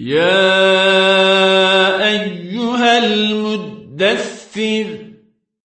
يا أيها المدثر